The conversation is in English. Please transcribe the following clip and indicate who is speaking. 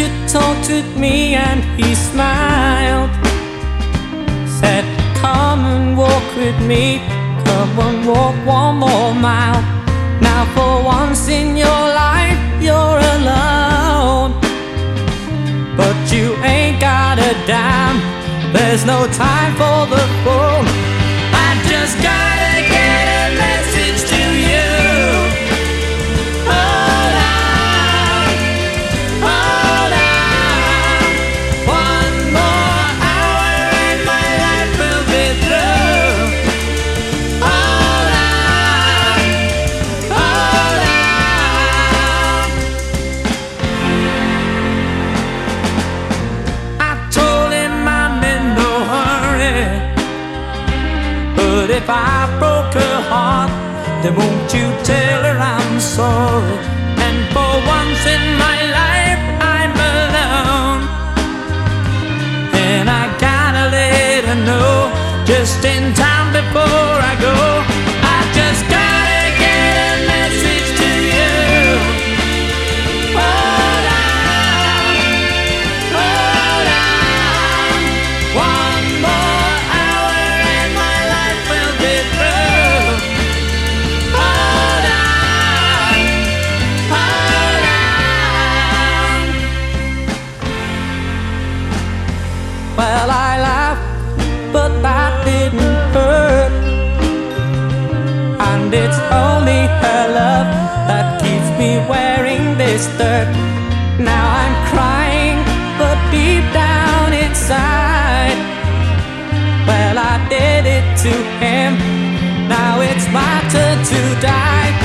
Speaker 1: at me and he smiled. Said, Come and walk with me, come and walk one more mile. Now, for once in your life, you're alone. But you ain't got a dime, there's no time for the phone. If I broke her heart, then won't you tell her I'm sorry? And for once in my life, I'm alone. And I gotta let her know just in time before Well, I laughed, but that didn't hurt. And it's only her love that keeps me wearing this dirt. Now I'm crying, but deep down inside, well, I did it to him. Now it's my turn to die.